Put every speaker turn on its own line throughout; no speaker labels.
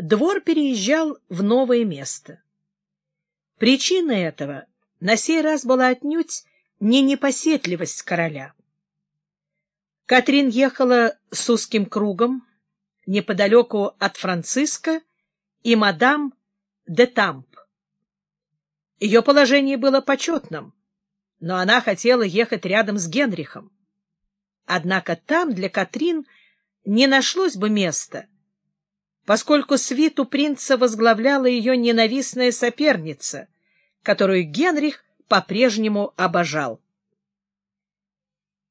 двор переезжал в новое место. Причиной этого на сей раз была отнюдь не непоседливость короля. Катрин ехала с узким кругом неподалеку от Франциска и мадам де Тамп. Ее положение было почетным, но она хотела ехать рядом с Генрихом. Однако там для Катрин не нашлось бы места, поскольку свиту принца возглавляла ее ненавистная соперница, которую Генрих по-прежнему обожал.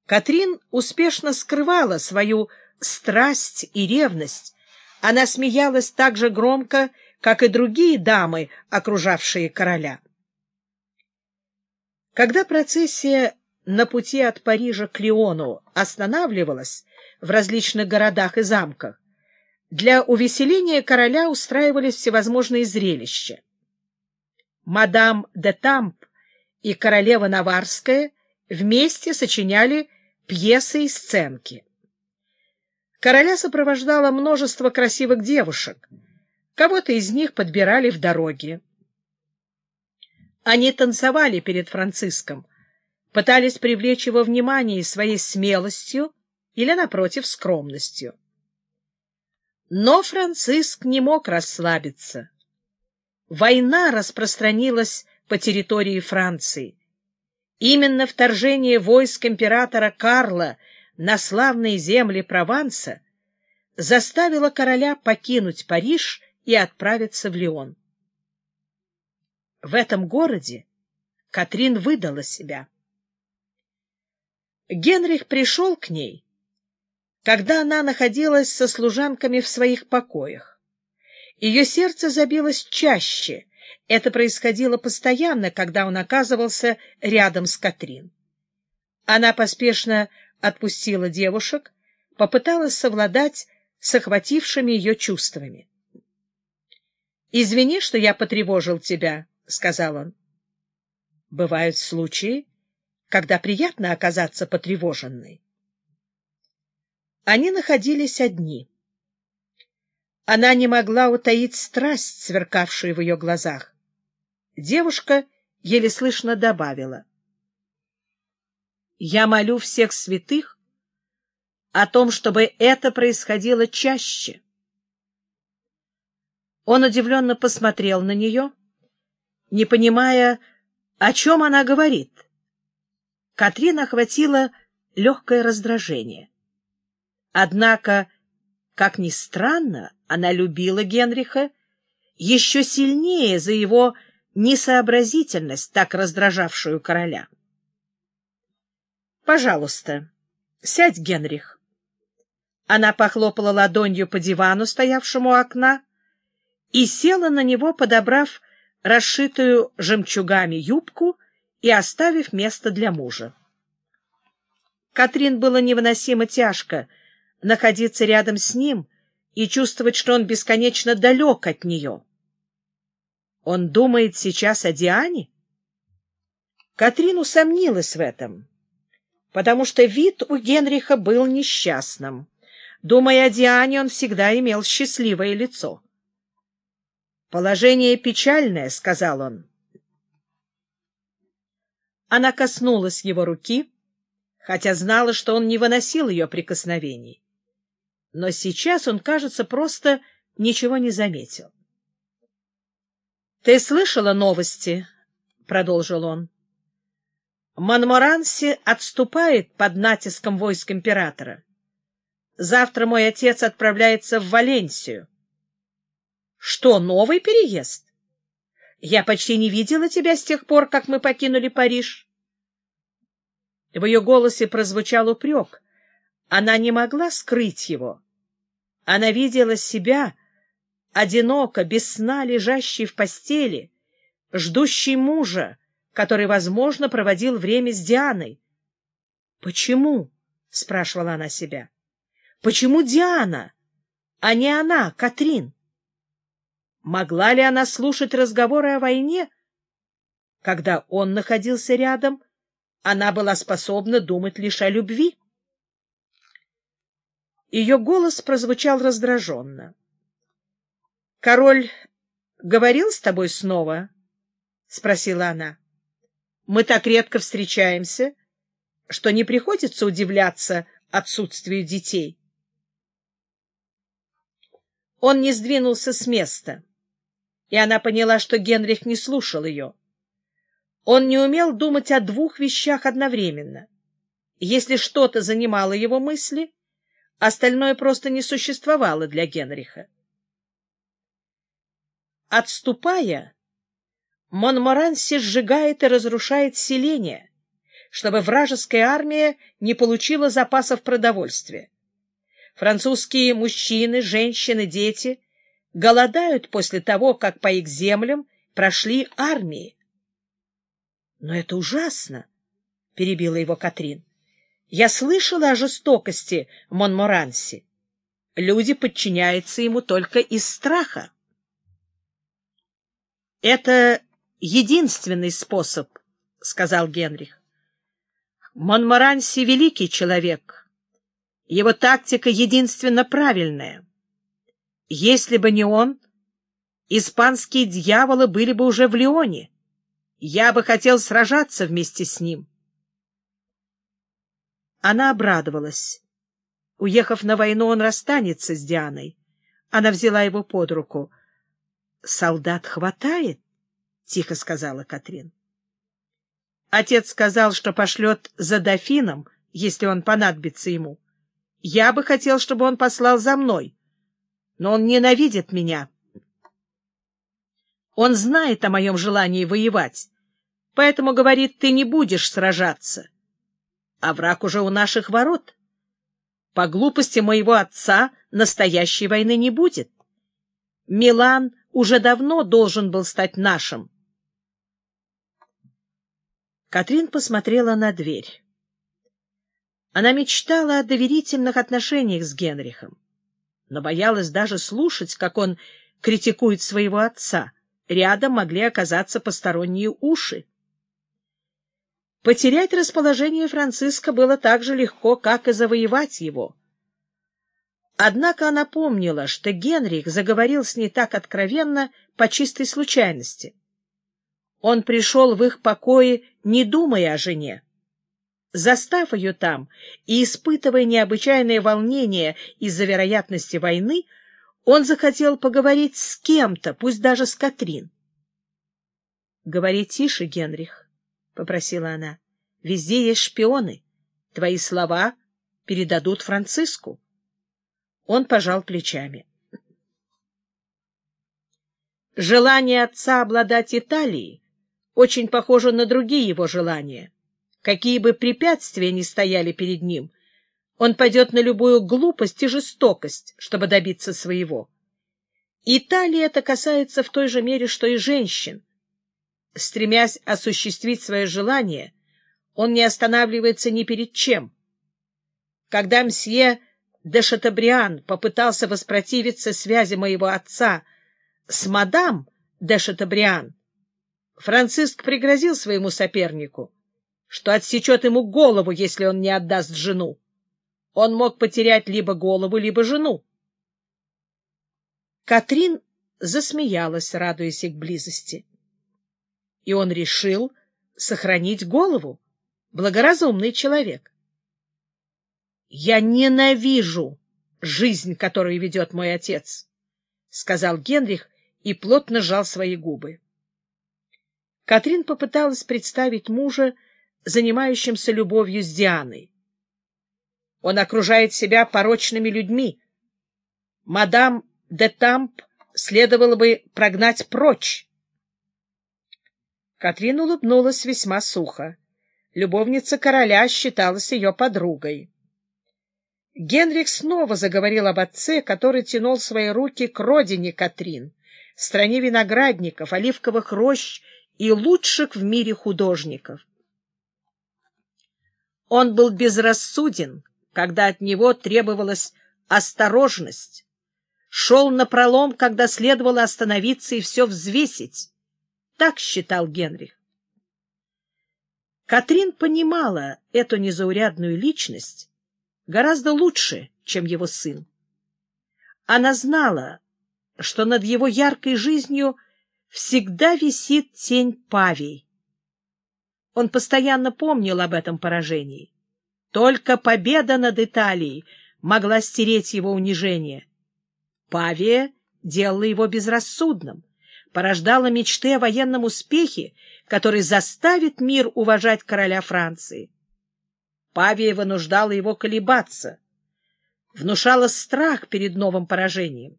Катрин успешно скрывала свою страсть и ревность. Она смеялась так же громко, как и другие дамы, окружавшие короля. Когда процессия на пути от Парижа к Лиону останавливалась в различных городах и замках, для увеселения короля устраивались всевозможные зрелища. Мадам де Тамп и королева Наварская вместе сочиняли пьесы и сценки. Короля сопровождало множество красивых девушек. Кого-то из них подбирали в дороге. Они танцевали перед Франциском, пытались привлечь его внимание своей смелостью или, напротив, скромностью. Но Франциск не мог расслабиться. Война распространилась по территории Франции. Именно вторжение войск императора Карла на славные земли Прованса заставило короля покинуть Париж и отправиться в Лион. В этом городе Катрин выдала себя. Генрих пришел к ней, когда она находилась со служанками в своих покоях. Ее сердце забилось чаще. Это происходило постоянно, когда он оказывался рядом с Катрин. Она поспешно отпустила девушек, попыталась совладать с охватившими ее чувствами. — Извини, что я потревожил тебя, — сказал он. — Бывают случаи, когда приятно оказаться потревоженной. Они находились одни. Она не могла утаить страсть, сверкавшую в ее глазах. Девушка еле слышно добавила. «Я молю всех святых о том, чтобы это происходило чаще». Он удивленно посмотрел на нее, не понимая, о чем она говорит. Катрин охватила легкое раздражение. Однако, как ни странно, она любила Генриха еще сильнее за его несообразительность, так раздражавшую короля. «Пожалуйста, сядь, Генрих». Она похлопала ладонью по дивану, стоявшему у окна, и села на него, подобрав расшитую жемчугами юбку и оставив место для мужа. Катрин было невыносимо тяжко находиться рядом с ним и чувствовать, что он бесконечно далек от нее. Он думает сейчас о Диане? Катрин усомнилась в этом, потому что вид у Генриха был несчастным. Думая о Диане, он всегда имел счастливое лицо. «Положение печальное», — сказал он. Она коснулась его руки, хотя знала, что он не выносил ее прикосновений. Но сейчас он, кажется, просто ничего не заметил. — Ты слышала новости? — продолжил он. — Монморанси отступает под натиском войск императора. Завтра мой отец отправляется в Валенсию. — Что, новый переезд? Я почти не видела тебя с тех пор, как мы покинули Париж. В ее голосе прозвучал упрек. Она не могла скрыть его. Она видела себя, одиноко, без сна, лежащей в постели, ждущей мужа, который, возможно, проводил время с Дианой. «Почему?» — спрашивала она себя. «Почему Диана, а не она, Катрин?» Могла ли она слушать разговоры о войне? Когда он находился рядом, она была способна думать лишь о любви. Ее голос прозвучал раздраженно. — Король говорил с тобой снова? — спросила она. — Мы так редко встречаемся, что не приходится удивляться отсутствию детей. Он не сдвинулся с места, и она поняла, что Генрих не слушал ее. Он не умел думать о двух вещах одновременно. Если что-то занимало его мысли, остальное просто не существовало для Генриха. Отступая, Монморанси сжигает и разрушает селения, чтобы вражеская армия не получила запасов продовольствия. Французские мужчины, женщины, дети голодают после того, как по их землям прошли армии. — Но это ужасно, — перебила его Катрин. — Я слышала о жестокости Монморанси. Люди подчиняются ему только из страха. — Это единственный способ, — сказал Генрих. Монморанси — великий человек. Его тактика единственно правильная. Если бы не он, испанские дьяволы были бы уже в Лионе. Я бы хотел сражаться вместе с ним. Она обрадовалась. Уехав на войну, он расстанется с Дианой. Она взяла его под руку. — Солдат хватает? — тихо сказала Катрин. Отец сказал, что пошлет за дофином, если он понадобится ему. Я бы хотел, чтобы он послал за мной, но он ненавидит меня. Он знает о моем желании воевать, поэтому говорит, ты не будешь сражаться. А враг уже у наших ворот. По глупости моего отца настоящей войны не будет. Милан уже давно должен был стать нашим. Катрин посмотрела на дверь. Она мечтала о доверительных отношениях с Генрихом, но боялась даже слушать, как он критикует своего отца. Рядом могли оказаться посторонние уши. Потерять расположение Франциска было так же легко, как и завоевать его. Однако она помнила, что Генрих заговорил с ней так откровенно по чистой случайности. Он пришел в их покои, не думая о жене. Застав ее там и испытывая необычайное волнение из-за вероятности войны, он захотел поговорить с кем-то, пусть даже с Катрин. — Говори тише, Генрих, — попросила она. — Везде есть шпионы. Твои слова передадут Франциску. Он пожал плечами. Желание отца обладать Италией очень похоже на другие его желания — Какие бы препятствия ни стояли перед ним, он пойдет на любую глупость и жестокость, чтобы добиться своего. Италии это касается в той же мере, что и женщин. Стремясь осуществить свое желание, он не останавливается ни перед чем. Когда мсье де Шатабриан попытался воспротивиться связи моего отца с мадам де Шатабриан, Франциск пригрозил своему сопернику — что отсечет ему голову, если он не отдаст жену. Он мог потерять либо голову, либо жену. Катрин засмеялась, радуясь их близости. И он решил сохранить голову. Благоразумный человек. — Я ненавижу жизнь, которую ведет мой отец, — сказал Генрих и плотно сжал свои губы. Катрин попыталась представить мужа, занимающимся любовью с Дианой. Он окружает себя порочными людьми. Мадам де Тамп следовало бы прогнать прочь. Катрин улыбнулась весьма сухо. Любовница короля считалась ее подругой. Генрих снова заговорил об отце, который тянул свои руки к родине Катрин, стране виноградников, оливковых рощ и лучших в мире художников. Он был безрассуден, когда от него требовалась осторожность, шел напролом, когда следовало остановиться и все взвесить. Так считал Генрих. Катрин понимала эту незаурядную личность гораздо лучше, чем его сын. Она знала, что над его яркой жизнью всегда висит тень Павий. Он постоянно помнил об этом поражении. Только победа над Италией могла стереть его унижение. Павия делала его безрассудным, порождала мечты о военном успехе, который заставит мир уважать короля Франции. Павия вынуждала его колебаться, внушала страх перед новым поражением.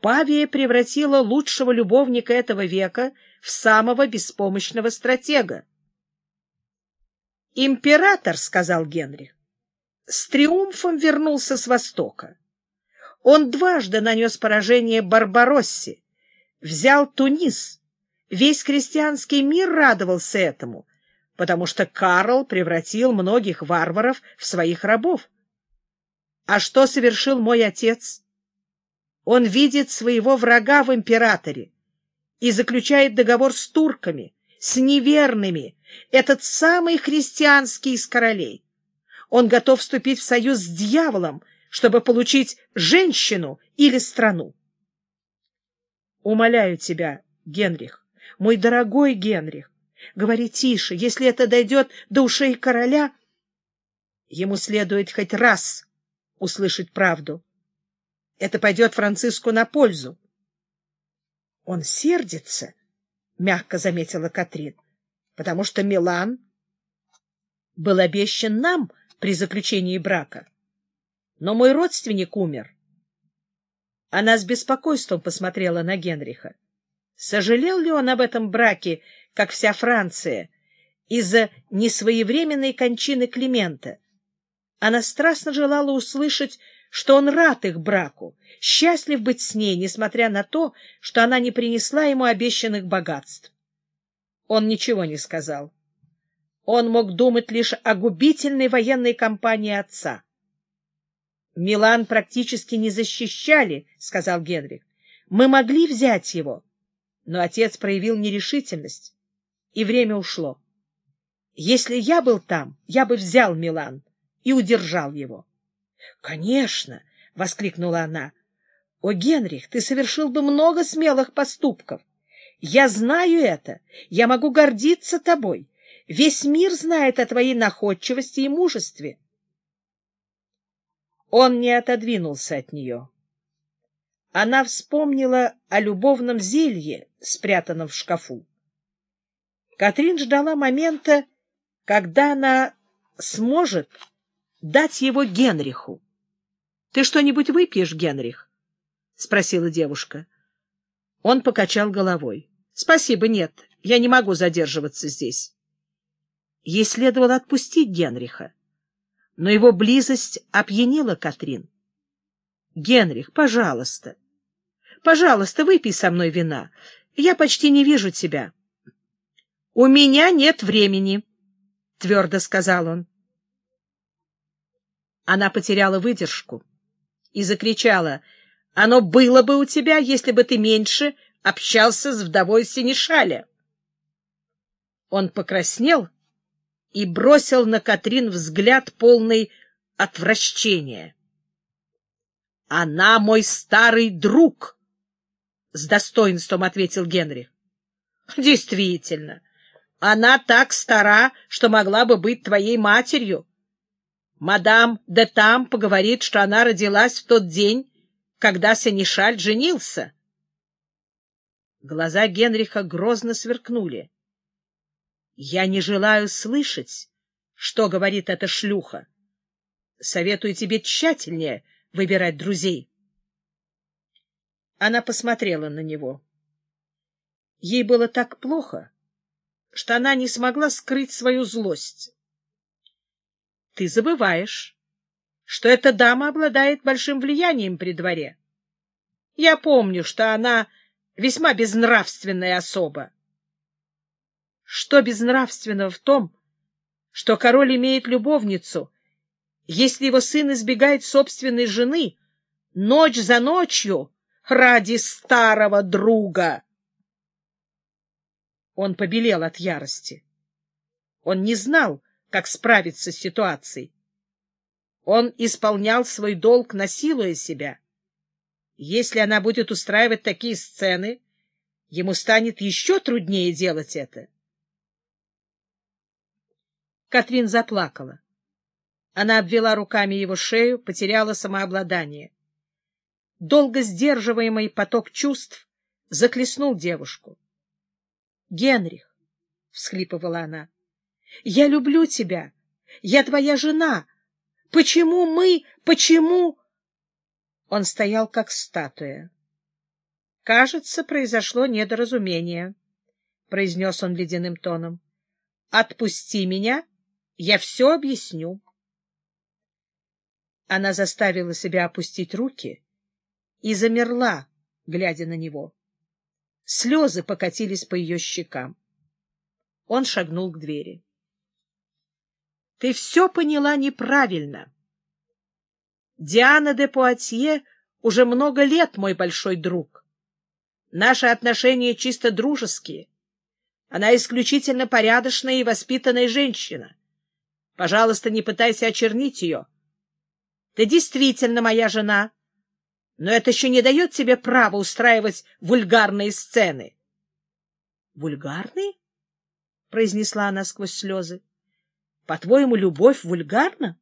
Павия превратила лучшего любовника этого века в самого беспомощного стратега. «Император», — сказал Генрих, — с триумфом вернулся с Востока. Он дважды нанес поражение Барбароссе, взял Тунис. Весь крестьянский мир радовался этому, потому что Карл превратил многих варваров в своих рабов. А что совершил мой отец? Он видит своего врага в императоре и заключает договор с турками, с неверными, этот самый христианский из королей. Он готов вступить в союз с дьяволом, чтобы получить женщину или страну. Умоляю тебя, Генрих, мой дорогой Генрих, говори тише, если это дойдет до ушей короля, ему следует хоть раз услышать правду. Это пойдет Франциску на пользу. — Он сердится, — мягко заметила Катрин, — потому что Милан был обещан нам при заключении брака. Но мой родственник умер. Она с беспокойством посмотрела на Генриха. Сожалел ли он об этом браке, как вся Франция, из-за несвоевременной кончины Климента? Она страстно желала услышать что он рад их браку, счастлив быть с ней, несмотря на то, что она не принесла ему обещанных богатств. Он ничего не сказал. Он мог думать лишь о губительной военной кампании отца. «Милан практически не защищали», — сказал Генрих. «Мы могли взять его». Но отец проявил нерешительность, и время ушло. Если я был там, я бы взял Милан и удержал его. — Конечно! — воскликнула она. — О, Генрих, ты совершил бы много смелых поступков. Я знаю это. Я могу гордиться тобой. Весь мир знает о твоей находчивости и мужестве. Он не отодвинулся от нее. Она вспомнила о любовном зелье, спрятанном в шкафу. Катрин ждала момента, когда она сможет дать его Генриху. — Ты что-нибудь выпьешь, Генрих? — спросила девушка. Он покачал головой. — Спасибо, нет, я не могу задерживаться здесь. Ей следовало отпустить Генриха, но его близость опьянила Катрин. — Генрих, пожалуйста, пожалуйста, выпей со мной вина. Я почти не вижу тебя. — У меня нет времени, — твердо сказал он. Она потеряла выдержку и закричала, «Оно было бы у тебя, если бы ты меньше общался с вдовой Синишаля». Он покраснел и бросил на Катрин взгляд полный отвращения. «Она мой старый друг!» — с достоинством ответил Генрих. «Действительно, она так стара, что могла бы быть твоей матерью. Мадам де Там поговорит, что она родилась в тот день, когда Сенешаль женился. Глаза Генриха грозно сверкнули. — Я не желаю слышать, что говорит эта шлюха. Советую тебе тщательнее выбирать друзей. Она посмотрела на него. Ей было так плохо, что она не смогла скрыть свою злость ты забываешь, что эта дама обладает большим влиянием при дворе. Я помню, что она весьма безнравственная особа. Что безнравственного в том, что король имеет любовницу, если его сын избегает собственной жены ночь за ночью ради старого друга? Он побелел от ярости. Он не знал, как справиться с ситуацией. Он исполнял свой долг, насилуя себя. Если она будет устраивать такие сцены, ему станет еще труднее делать это. Катрин заплакала. Она обвела руками его шею, потеряла самообладание. Долго сдерживаемый поток чувств захлестнул девушку. — Генрих, — всхлипывала она, — я люблю тебя. Я твоя жена. Почему мы, почему... Он стоял как статуя. — Кажется, произошло недоразумение, — произнес он ледяным тоном. — Отпусти меня, я все объясню. Она заставила себя опустить руки и замерла, глядя на него. Слезы покатились по ее щекам. Он шагнул к двери. — Ты все поняла неправильно. Диана де Пуатье уже много лет мой большой друг. Наши отношения чисто дружеские. Она исключительно порядочная и воспитанная женщина. Пожалуйста, не пытайся очернить ее. Ты действительно моя жена, но это еще не дает тебе права устраивать вульгарные сцены. — Вульгарные? — произнесла она сквозь слезы. — По-твоему, любовь вульгарна?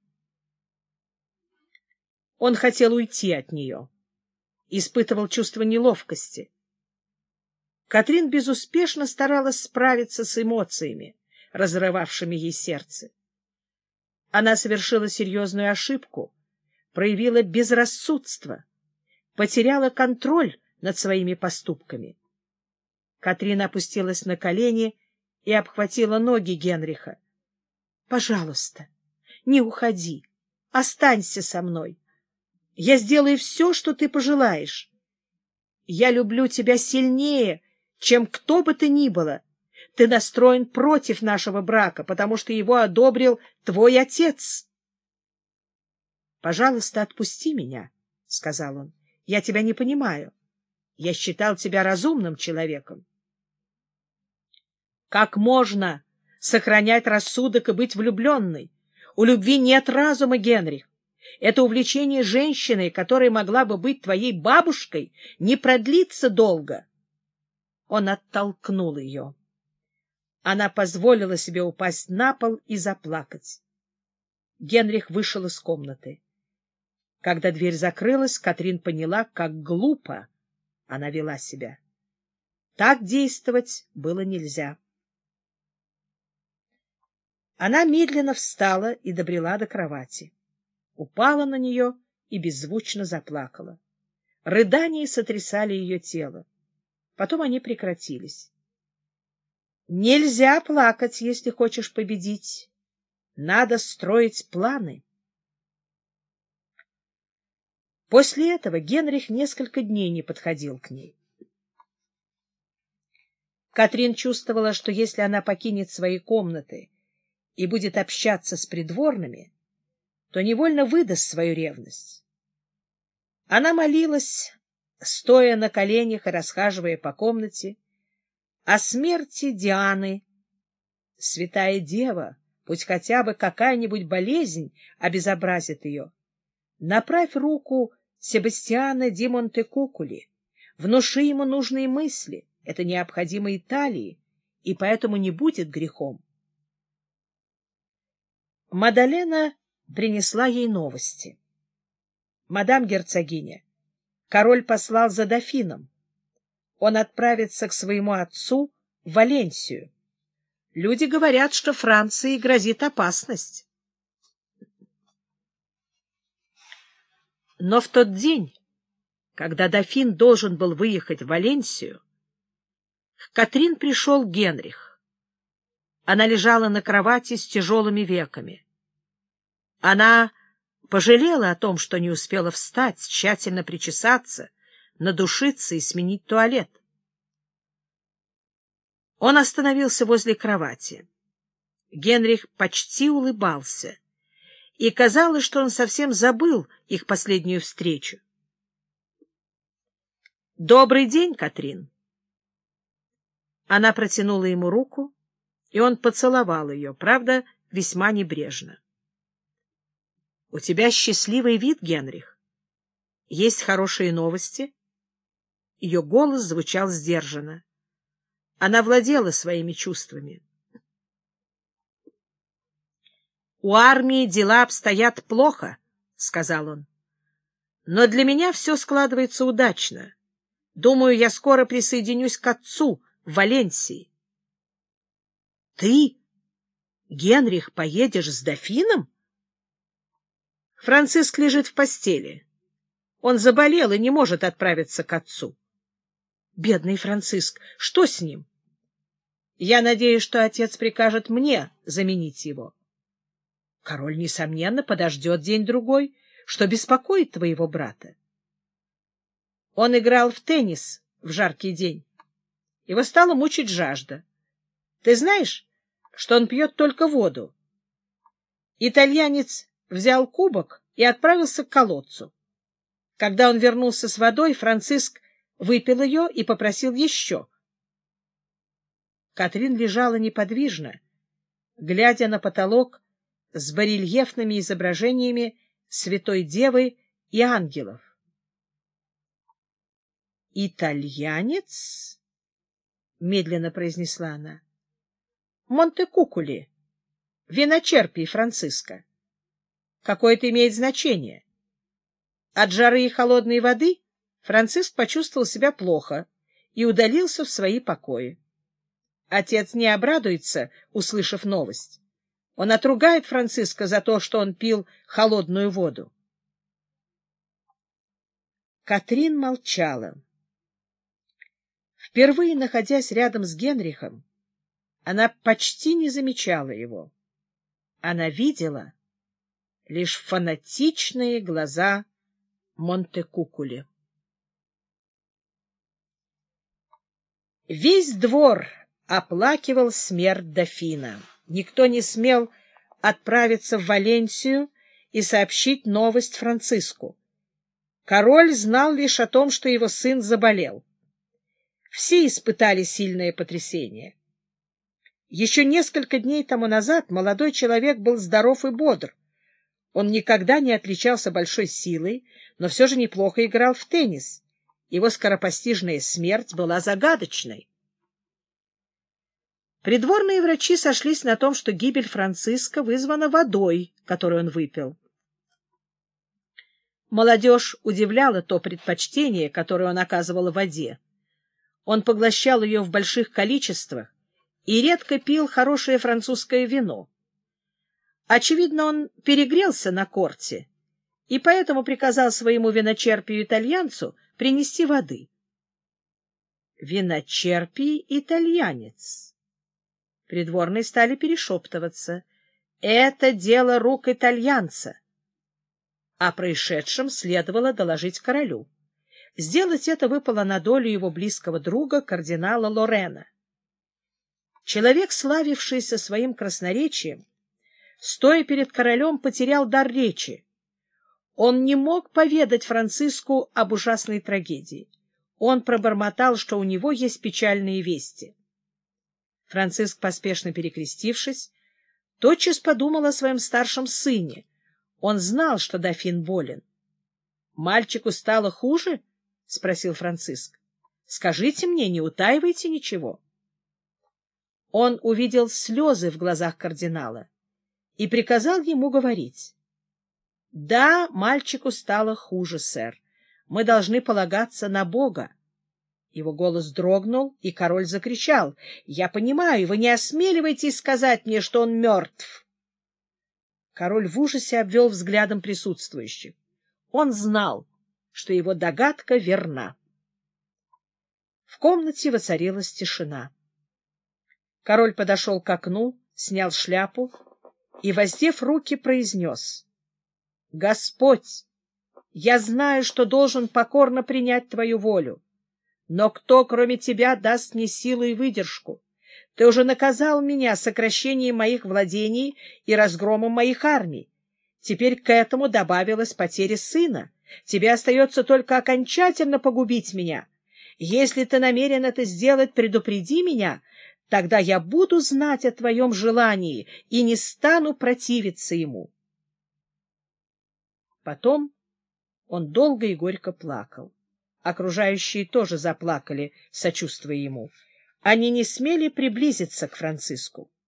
Он хотел уйти от нее, испытывал чувство неловкости. Катрин безуспешно старалась справиться с эмоциями, разрывавшими ей сердце. Она совершила серьезную ошибку, проявила безрассудство, потеряла контроль над своими поступками. Катрин опустилась на колени и обхватила ноги Генриха. — Пожалуйста, не уходи, останься со мной. Я сделаю все, что ты пожелаешь. Я люблю тебя сильнее, чем кто бы ты ни было. Ты настроен против нашего брака, потому что его одобрил твой отец. — Пожалуйста, отпусти меня, — сказал он. — Я тебя не понимаю. Я считал тебя разумным человеком. — Как можно сохранять рассудок и быть влюбленной? У любви нет разума, Генрих. Это увлечение женщиной, которая могла бы быть твоей бабушкой, не продлится долго. Он оттолкнул ее. Она позволила себе упасть на пол и заплакать. Генрих вышел из комнаты. Когда дверь закрылась, Катрин поняла, как глупо она вела себя. Так действовать было нельзя. Она медленно встала и добрела до кровати упала на нее и беззвучно заплакала. Рыдания сотрясали ее тело. Потом они прекратились. Нельзя плакать, если хочешь победить. Надо строить планы. После этого Генрих несколько дней не подходил к ней. Катрин чувствовала, что если она покинет свои комнаты и будет общаться с придворными, то невольно выдаст свою ревность. Она молилась, стоя на коленях и расхаживая по комнате, о смерти Дианы. Святая Дева, пусть хотя бы какая-нибудь болезнь обезобразит ее, направь руку Себастьяна Ди Монтекукули, внуши ему нужные мысли, это необходимо Италии, и поэтому не будет грехом. Мадалена принесла ей новости. «Мадам герцогиня, король послал за дофином. Он отправится к своему отцу в Валенсию. Люди говорят, что Франции грозит опасность». Но в тот день, когда дофин должен был выехать в Валенсию, к Катрин пришел Генрих. Она лежала на кровати с тяжелыми веками. Она пожалела о том, что не успела встать, тщательно причесаться, надушиться и сменить туалет. Он остановился возле кровати. Генрих почти улыбался, и казалось, что он совсем забыл их последнюю встречу. «Добрый день, Катрин!» Она протянула ему руку, и он поцеловал ее, правда, весьма небрежно. — У тебя счастливый вид, Генрих. Есть хорошие новости? Ее голос звучал сдержанно. Она владела своими чувствами. «У армии дела обстоят плохо», — сказал он. «Но для меня все складывается удачно. Думаю, я скоро присоединюсь к отцу в Валенсии». «Ты, Генрих, поедешь с дофином?» Франциск лежит в постели. Он заболел и не может отправиться к отцу. Бедный Франциск, что с ним? Я надеюсь, что отец прикажет мне заменить его. Король, несомненно, подождет день-другой. Что беспокоит твоего брата? Он играл в теннис в жаркий день. Его стала мучить жажда. Ты знаешь, что он пьет только воду? Итальянец взял кубок и отправился к колодцу. Когда он вернулся с водой, Франциск выпил ее и попросил еще. Катрин лежала неподвижно, глядя на потолок с барельефными изображениями Святой Девы и ангелов. «Итальянец?» — медленно произнесла она. «Монте-Кукули, виночерпий Франциска. Какое это имеет значение? От жары и холодной воды Франциск почувствовал себя плохо и удалился в свои покои. Отец не обрадуется, услышав новость. Он отругает Франциска за то, что он пил холодную воду. Катрин молчала. Впервые находясь рядом с Генрихом, она почти не замечала его. Она видела лишь фанатичные глаза Монтекукули. Весь двор оплакивал смерть дофина. Никто не смел отправиться в Валенсию и сообщить новость Франциску. Король знал лишь о том, что его сын заболел. Все испытали сильное потрясение. Еще несколько дней тому назад молодой человек был здоров и бодр. Он никогда не отличался большой силой, но все же неплохо играл в теннис. Его скоропостижная смерть была загадочной. Придворные врачи сошлись на том, что гибель Франциска вызвана водой, которую он выпил. Молодежь удивляла то предпочтение, которое он оказывал воде. Он поглощал ее в больших количествах и редко пил хорошее французское вино. Очевидно, он перегрелся на корте и поэтому приказал своему виночерпию-итальянцу принести воды. Виночерпий итальянец. Придворные стали перешептываться. Это дело рук итальянца. О происшедшем следовало доложить королю. Сделать это выпало на долю его близкого друга, кардинала Лорена. Человек, славившийся своим красноречием, стоя перед королем, потерял дар речи. Он не мог поведать Франциску об ужасной трагедии. Он пробормотал, что у него есть печальные вести. Франциск, поспешно перекрестившись, тотчас подумал о своем старшем сыне. Он знал, что дофин болен. — Мальчику стало хуже? — спросил Франциск. — Скажите мне, не утаивайте ничего. Он увидел слезы в глазах кардинала и приказал ему говорить. — Да, мальчику стало хуже, сэр. Мы должны полагаться на Бога. Его голос дрогнул, и король закричал. — Я понимаю, вы не осмеливаетесь сказать мне, что он мертв. Король в ужасе обвел взглядом присутствующих. Он знал, что его догадка верна. В комнате воцарилась тишина. Король подошел к окну, снял шляпу и, воздев руки, произнес. — Господь, я знаю, что должен покорно принять твою волю. Но кто, кроме тебя, даст мне силу и выдержку? Ты уже наказал меня сокращением моих владений и разгромом моих армий. Теперь к этому добавилась потеря сына. Тебе остается только окончательно погубить меня. Если ты намерен это сделать, предупреди меня, тогда я буду знать о твоем желании и не стану противиться ему. Потом он долго и горько плакал Окружающие тоже заплакали, сочувствуя ему. Они не смели приблизиться к Франциску.